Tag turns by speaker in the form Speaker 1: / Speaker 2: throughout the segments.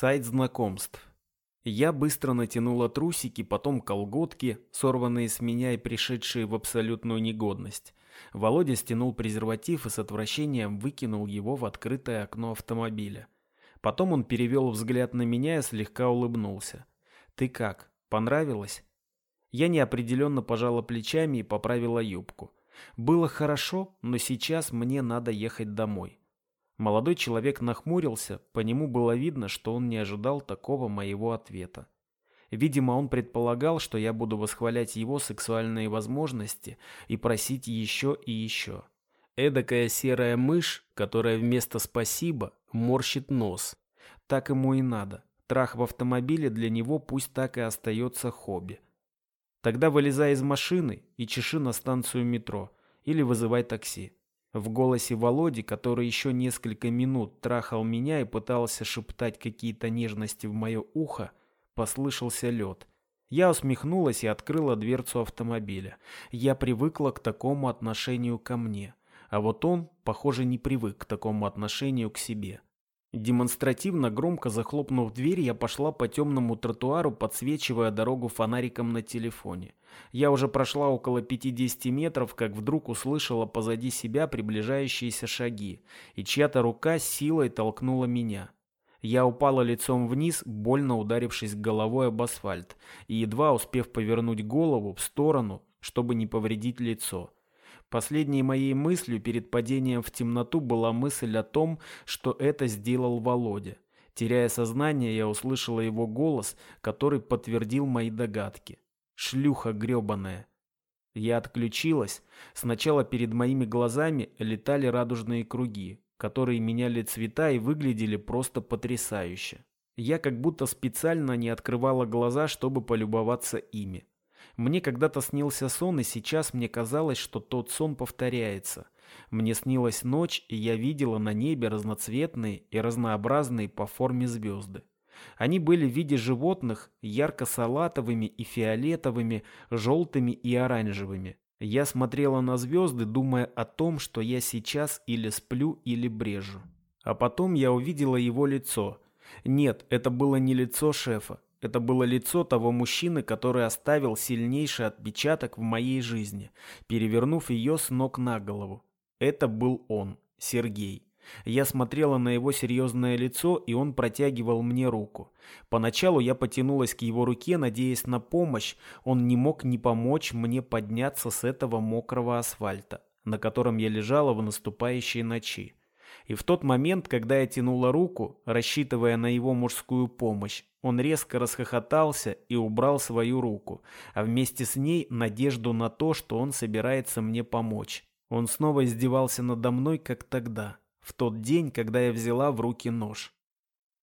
Speaker 1: Сайт знакомств. Я быстро натянула трусики, потом колготки, сорванные с меня и пришедшие в абсолютную негодность. Володя стянул презерватив и с отвращением выкинул его в открытое окно автомобиля. Потом он перевел взгляд на меня и слегка улыбнулся. «Ты как? Понравилось?» Я неопределенно пожала плечами и поправила юбку. Было хорошо, но сейчас мне надо ехать домой. Молодой человек нахмурился, по нему было видно, что он не ожидал такого моего ответа. Видимо, он предполагал, что я буду восхвалять его сексуальные возможности и просить еще и еще. Эдакая серая мышь, которая вместо «спасибо» морщит нос. Так ему и надо. Трах в автомобиле для него пусть так и остается хобби. Тогда вылезай из машины и чеши на станцию метро или вызывай такси. В голосе Володи, который еще несколько минут трахал меня и пытался шептать какие-то нежности в мое ухо, послышался лед. Я усмехнулась и открыла дверцу автомобиля. Я привыкла к такому отношению ко мне. А вот он, похоже, не привык к такому отношению к себе. Демонстративно громко захлопнув дверь, я пошла по темному тротуару, подсвечивая дорогу фонариком на телефоне. Я уже прошла около 50 метров, как вдруг услышала позади себя приближающиеся шаги, и чья-то рука силой толкнула меня. Я упала лицом вниз, больно ударившись головой об асфальт, и едва успев повернуть голову в сторону, чтобы не повредить лицо. Последней моей мыслью перед падением в темноту была мысль о том, что это сделал Володя. Теряя сознание, я услышала его голос, который подтвердил мои догадки. «Шлюха гребаная!» Я отключилась. Сначала перед моими глазами летали радужные круги, которые меняли цвета и выглядели просто потрясающе. Я как будто специально не открывала глаза, чтобы полюбоваться ими. Мне когда-то снился сон, и сейчас мне казалось, что тот сон повторяется. Мне снилась ночь, и я видела на небе разноцветные и разнообразные по форме звезды. Они были в виде животных, ярко-салатовыми и фиолетовыми, желтыми и оранжевыми. Я смотрела на звезды, думая о том, что я сейчас или сплю, или брежу. А потом я увидела его лицо. Нет, это было не лицо шефа. Это было лицо того мужчины, который оставил сильнейший отпечаток в моей жизни, перевернув ее с ног на голову. Это был он, Сергей. Я смотрела на его серьезное лицо, и он протягивал мне руку. Поначалу я потянулась к его руке, надеясь на помощь. Он не мог не помочь мне подняться с этого мокрого асфальта, на котором я лежала в наступающей ночи. И в тот момент, когда я тянула руку, рассчитывая на его мужскую помощь, он резко расхохотался и убрал свою руку, а вместе с ней надежду на то, что он собирается мне помочь. Он снова издевался надо мной, как тогда, в тот день, когда я взяла в руки нож.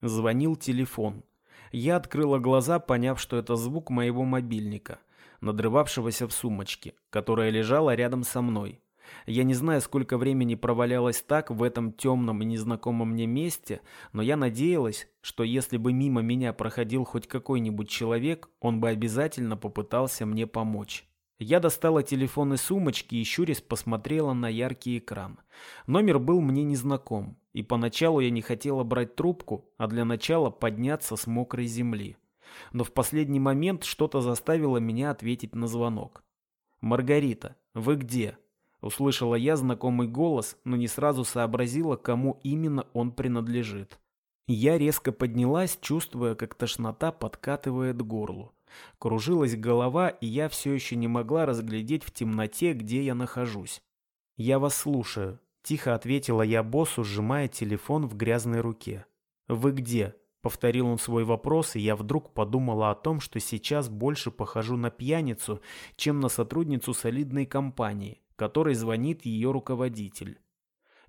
Speaker 1: Звонил телефон. Я открыла глаза, поняв, что это звук моего мобильника, надрывавшегося в сумочке, которая лежала рядом со мной. Я не знаю, сколько времени провалялась так в этом темном и незнакомом мне месте, но я надеялась, что если бы мимо меня проходил хоть какой-нибудь человек, он бы обязательно попытался мне помочь. Я достала телефон из сумочки и щурясь посмотрела на яркий экран. Номер был мне незнаком, и поначалу я не хотела брать трубку, а для начала подняться с мокрой земли. Но в последний момент что-то заставило меня ответить на звонок. «Маргарита, вы где?» Услышала я знакомый голос, но не сразу сообразила, кому именно он принадлежит. Я резко поднялась, чувствуя, как тошнота подкатывает горлу. Кружилась голова, и я все еще не могла разглядеть в темноте, где я нахожусь. «Я вас слушаю», – тихо ответила я боссу, сжимая телефон в грязной руке. «Вы где?» – повторил он свой вопрос, и я вдруг подумала о том, что сейчас больше похожу на пьяницу, чем на сотрудницу солидной компании которой звонит ее руководитель.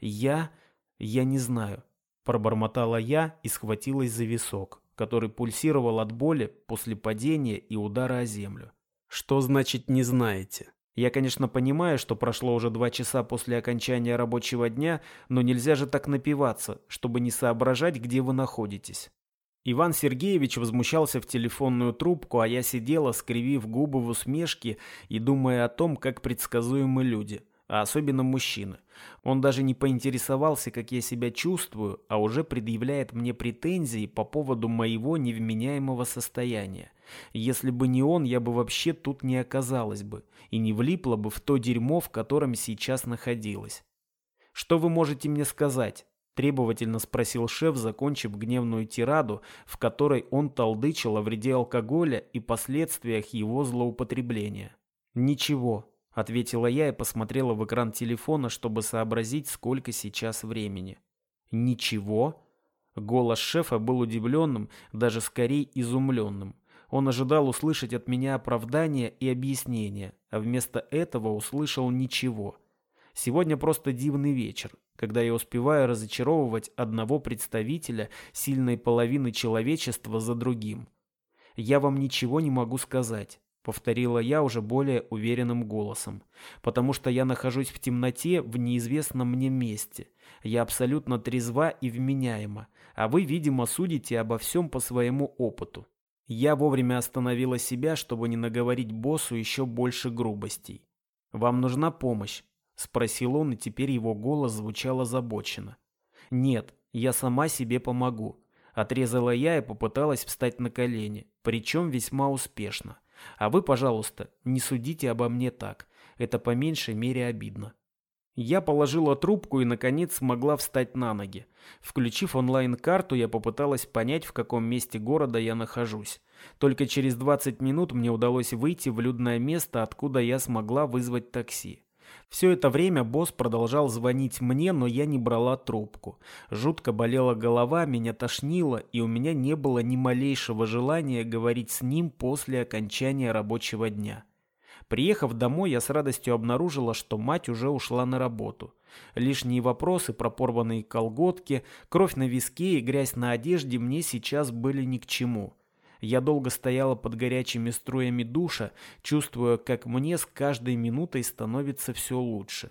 Speaker 1: «Я... я не знаю», – пробормотала я и схватилась за висок, который пульсировал от боли после падения и удара о землю. «Что значит «не знаете»?» Я, конечно, понимаю, что прошло уже два часа после окончания рабочего дня, но нельзя же так напиваться, чтобы не соображать, где вы находитесь. Иван Сергеевич возмущался в телефонную трубку, а я сидела, скривив губы в усмешке и думая о том, как предсказуемы люди. а особенно мужчины. Он даже не поинтересовался, как я себя чувствую, а уже предъявляет мне претензии по поводу моего невменяемого состояния. Если бы не он, я бы вообще тут не оказалась бы и не влипла бы в то дерьмо, в котором сейчас находилась. «Что вы можете мне сказать?» – требовательно спросил шеф, закончив гневную тираду, в которой он толдычил о вреде алкоголя и последствиях его злоупотребления. «Ничего», — ответила я и посмотрела в экран телефона, чтобы сообразить, сколько сейчас времени. «Ничего?» Голос шефа был удивленным, даже скорее изумленным. Он ожидал услышать от меня оправдания и объяснения, а вместо этого услышал ничего. Сегодня просто дивный вечер, когда я успеваю разочаровывать одного представителя сильной половины человечества за другим. Я вам ничего не могу сказать повторила я уже более уверенным голосом, потому что я нахожусь в темноте в неизвестном мне месте. Я абсолютно трезва и вменяема, а вы, видимо, судите обо всем по своему опыту. Я вовремя остановила себя, чтобы не наговорить боссу еще больше грубостей. «Вам нужна помощь?» – спросил он, и теперь его голос звучал озабоченно. «Нет, я сама себе помогу», – отрезала я и попыталась встать на колени, причем весьма успешно. А вы, пожалуйста, не судите обо мне так. Это по меньшей мере обидно. Я положила трубку и, наконец, смогла встать на ноги. Включив онлайн-карту, я попыталась понять, в каком месте города я нахожусь. Только через 20 минут мне удалось выйти в людное место, откуда я смогла вызвать такси. Все это время босс продолжал звонить мне, но я не брала трубку. Жутко болела голова, меня тошнило, и у меня не было ни малейшего желания говорить с ним после окончания рабочего дня. Приехав домой, я с радостью обнаружила, что мать уже ушла на работу. Лишние вопросы про порванные колготки, кровь на виске и грязь на одежде мне сейчас были ни к чему. Я долго стояла под горячими струями душа, чувствуя, как мне с каждой минутой становится все лучше.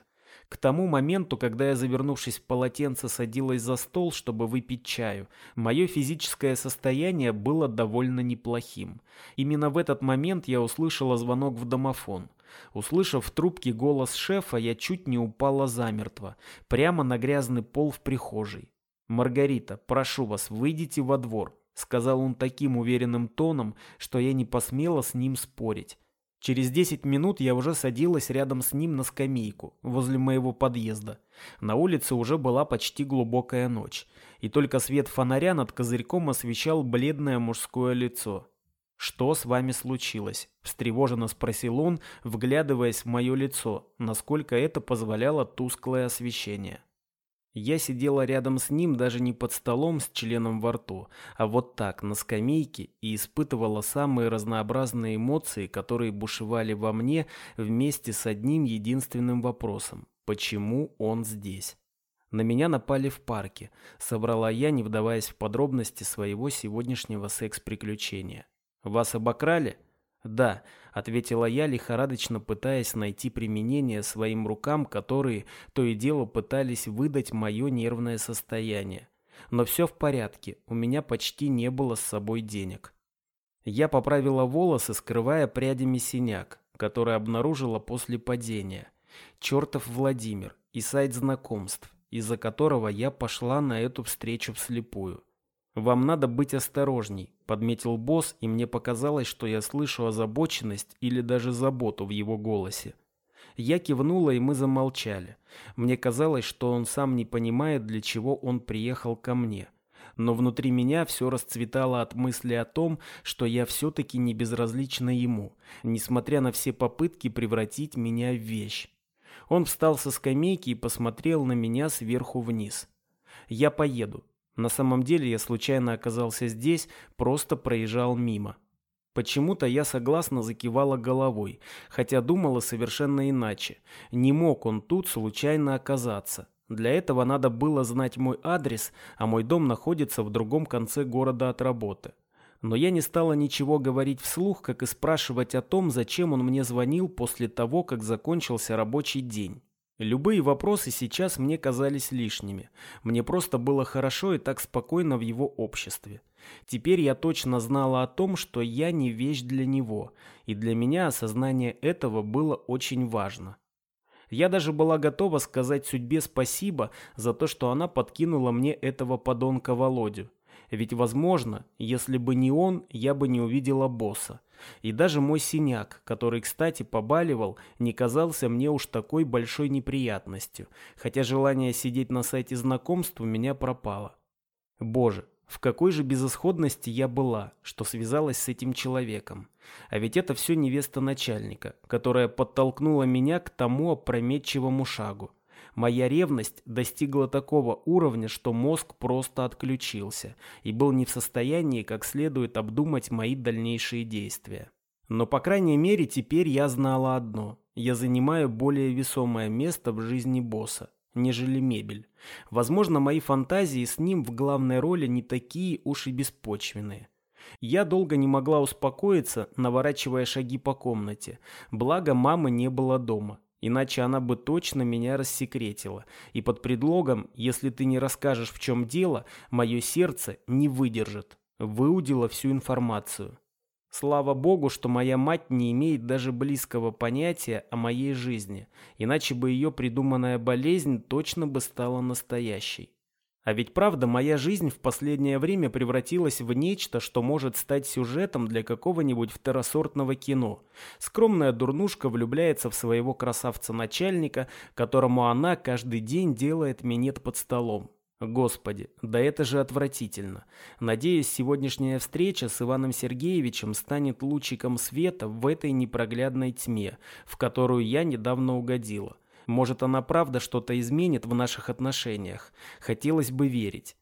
Speaker 1: К тому моменту, когда я, завернувшись в полотенце, садилась за стол, чтобы выпить чаю, мое физическое состояние было довольно неплохим. Именно в этот момент я услышала звонок в домофон. Услышав в трубке голос шефа, я чуть не упала замертво, прямо на грязный пол в прихожей. «Маргарита, прошу вас, выйдите во двор сказал он таким уверенным тоном, что я не посмела с ним спорить. Через десять минут я уже садилась рядом с ним на скамейку, возле моего подъезда. На улице уже была почти глубокая ночь, и только свет фонаря над козырьком освещал бледное мужское лицо. «Что с вами случилось?» – встревоженно спросил он, вглядываясь в мое лицо, насколько это позволяло тусклое освещение. Я сидела рядом с ним даже не под столом с членом во рту, а вот так, на скамейке, и испытывала самые разнообразные эмоции, которые бушевали во мне вместе с одним единственным вопросом – почему он здесь? На меня напали в парке, собрала я, не вдаваясь в подробности своего сегодняшнего секс-приключения. Вас обокрали? «Да», — ответила я, лихорадочно пытаясь найти применение своим рукам, которые то и дело пытались выдать мое нервное состояние. Но все в порядке, у меня почти не было с собой денег. Я поправила волосы, скрывая прядями синяк, который обнаружила после падения. Чертов Владимир и сайт знакомств, из-за которого я пошла на эту встречу вслепую. «Вам надо быть осторожней», — подметил босс, и мне показалось, что я слышу озабоченность или даже заботу в его голосе. Я кивнула, и мы замолчали. Мне казалось, что он сам не понимает, для чего он приехал ко мне. Но внутри меня все расцветало от мысли о том, что я все-таки не безразлична ему, несмотря на все попытки превратить меня в вещь. Он встал со скамейки и посмотрел на меня сверху вниз. «Я поеду. На самом деле я случайно оказался здесь, просто проезжал мимо. Почему-то я согласно закивала головой, хотя думала совершенно иначе. Не мог он тут случайно оказаться. Для этого надо было знать мой адрес, а мой дом находится в другом конце города от работы. Но я не стала ничего говорить вслух, как и спрашивать о том, зачем он мне звонил после того, как закончился рабочий день. Любые вопросы сейчас мне казались лишними. Мне просто было хорошо и так спокойно в его обществе. Теперь я точно знала о том, что я не вещь для него, и для меня осознание этого было очень важно. Я даже была готова сказать судьбе спасибо за то, что она подкинула мне этого подонка Володю. Ведь, возможно, если бы не он, я бы не увидела босса. И даже мой синяк, который, кстати, побаливал, не казался мне уж такой большой неприятностью, хотя желание сидеть на сайте знакомств у меня пропало. Боже, в какой же безысходности я была, что связалась с этим человеком. А ведь это все невеста начальника, которая подтолкнула меня к тому опрометчивому шагу. Моя ревность достигла такого уровня, что мозг просто отключился и был не в состоянии как следует обдумать мои дальнейшие действия. Но, по крайней мере, теперь я знала одно. Я занимаю более весомое место в жизни босса, нежели мебель. Возможно, мои фантазии с ним в главной роли не такие уж и беспочвенные. Я долго не могла успокоиться, наворачивая шаги по комнате. Благо, мамы не было дома. Иначе она бы точно меня рассекретила. И под предлогом, если ты не расскажешь, в чем дело, мое сердце не выдержит. Выудила всю информацию. Слава богу, что моя мать не имеет даже близкого понятия о моей жизни, иначе бы ее придуманная болезнь точно бы стала настоящей. А ведь правда, моя жизнь в последнее время превратилась в нечто, что может стать сюжетом для какого-нибудь второсортного кино. Скромная дурнушка влюбляется в своего красавца-начальника, которому она каждый день делает минет под столом. Господи, да это же отвратительно. Надеюсь, сегодняшняя встреча с Иваном Сергеевичем станет лучиком света в этой непроглядной тьме, в которую я недавно угодила. Может, она правда что-то изменит в наших отношениях. Хотелось бы верить.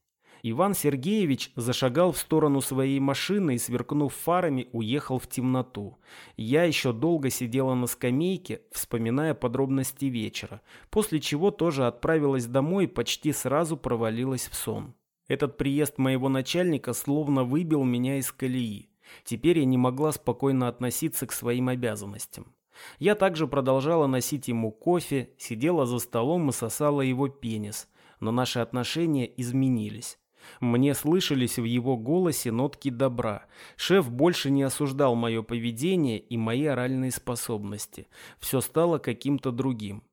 Speaker 1: Иван Сергеевич зашагал в сторону своей машины и, сверкнув фарами, уехал в темноту. Я еще долго сидела на скамейке, вспоминая подробности вечера, после чего тоже отправилась домой и почти сразу провалилась в сон. Этот приезд моего начальника словно выбил меня из колеи. Теперь я не могла спокойно относиться к своим обязанностям. Я также продолжала носить ему кофе, сидела за столом и сосала его пенис, но наши отношения изменились. Мне слышались в его голосе нотки добра. Шеф больше не осуждал мое поведение и мои оральные способности. Все стало каким-то другим.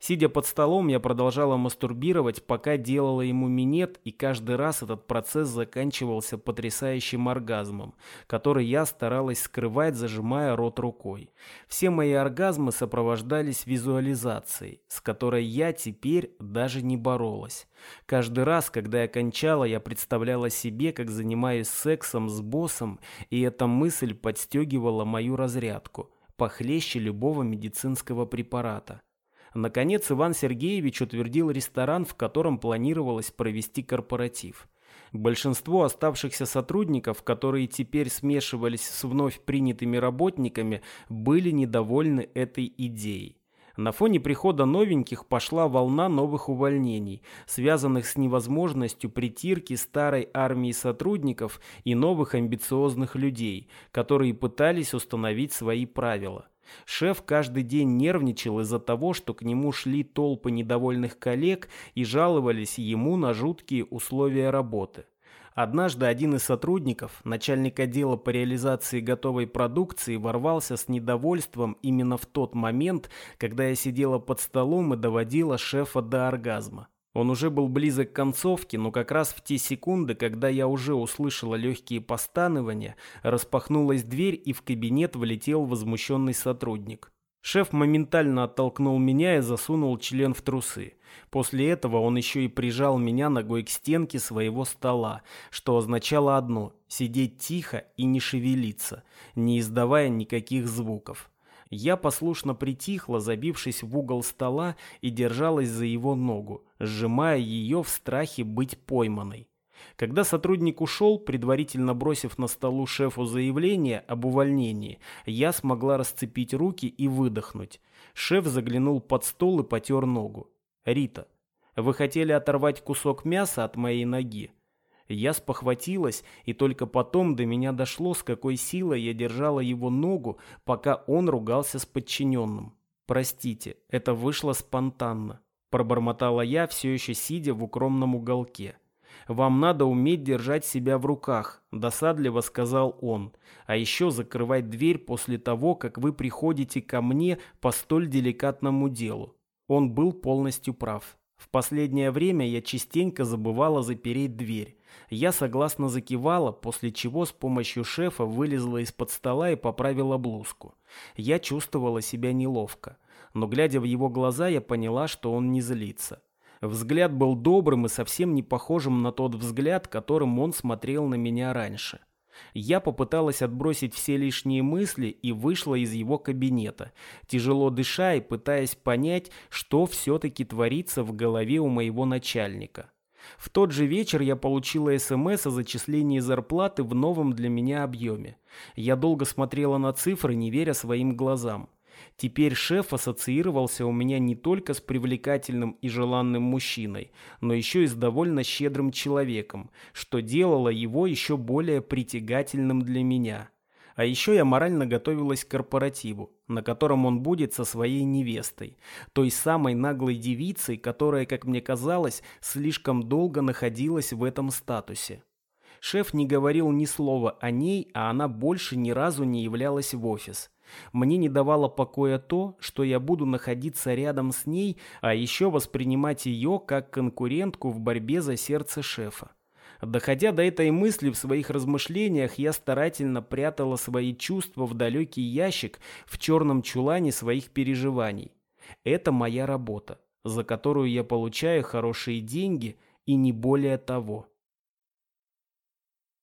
Speaker 1: Сидя под столом, я продолжала мастурбировать, пока делала ему минет, и каждый раз этот процесс заканчивался потрясающим оргазмом, который я старалась скрывать, зажимая рот рукой. Все мои оргазмы сопровождались визуализацией, с которой я теперь даже не боролась. Каждый раз, когда я кончала, я представляла себе, как занимаюсь сексом с боссом, и эта мысль подстегивала мою разрядку, похлеще любого медицинского препарата. Наконец Иван Сергеевич утвердил ресторан, в котором планировалось провести корпоратив. Большинство оставшихся сотрудников, которые теперь смешивались с вновь принятыми работниками, были недовольны этой идеей. На фоне прихода новеньких пошла волна новых увольнений, связанных с невозможностью притирки старой армии сотрудников и новых амбициозных людей, которые пытались установить свои правила. Шеф каждый день нервничал из-за того, что к нему шли толпы недовольных коллег и жаловались ему на жуткие условия работы. Однажды один из сотрудников, начальник отдела по реализации готовой продукции, ворвался с недовольством именно в тот момент, когда я сидела под столом и доводила шефа до оргазма. Он уже был близок к концовке, но как раз в те секунды, когда я уже услышала легкие постанования, распахнулась дверь и в кабинет влетел возмущенный сотрудник. Шеф моментально оттолкнул меня и засунул член в трусы. После этого он еще и прижал меня ногой к стенке своего стола, что означало одно – сидеть тихо и не шевелиться, не издавая никаких звуков. Я послушно притихла, забившись в угол стола и держалась за его ногу, сжимая ее в страхе быть пойманной. Когда сотрудник ушел, предварительно бросив на столу шефу заявление об увольнении, я смогла расцепить руки и выдохнуть. Шеф заглянул под стол и потер ногу. «Рита, вы хотели оторвать кусок мяса от моей ноги?» Я спохватилась, и только потом до меня дошло, с какой силой я держала его ногу, пока он ругался с подчиненным. «Простите, это вышло спонтанно», – пробормотала я, все еще сидя в укромном уголке. «Вам надо уметь держать себя в руках», – досадливо сказал он. «А еще закрывать дверь после того, как вы приходите ко мне по столь деликатному делу. Он был полностью прав. В последнее время я частенько забывала запереть дверь. Я согласно закивала, после чего с помощью шефа вылезла из-под стола и поправила блузку. Я чувствовала себя неловко, но глядя в его глаза, я поняла, что он не злится. Взгляд был добрым и совсем не похожим на тот взгляд, которым он смотрел на меня раньше. Я попыталась отбросить все лишние мысли и вышла из его кабинета, тяжело дыша и пытаясь понять, что все-таки творится в голове у моего начальника. В тот же вечер я получила СМС о зачислении зарплаты в новом для меня объеме. Я долго смотрела на цифры, не веря своим глазам. Теперь шеф ассоциировался у меня не только с привлекательным и желанным мужчиной, но еще и с довольно щедрым человеком, что делало его еще более притягательным для меня. А еще я морально готовилась к корпоративу, на котором он будет со своей невестой, той самой наглой девицей, которая, как мне казалось, слишком долго находилась в этом статусе. Шеф не говорил ни слова о ней, а она больше ни разу не являлась в офис. Мне не давало покоя то, что я буду находиться рядом с ней, а еще воспринимать ее как конкурентку в борьбе за сердце шефа. Доходя до этой мысли в своих размышлениях, я старательно прятала свои чувства в далекий ящик в черном чулане своих переживаний. Это моя работа, за которую я получаю хорошие деньги и не более того.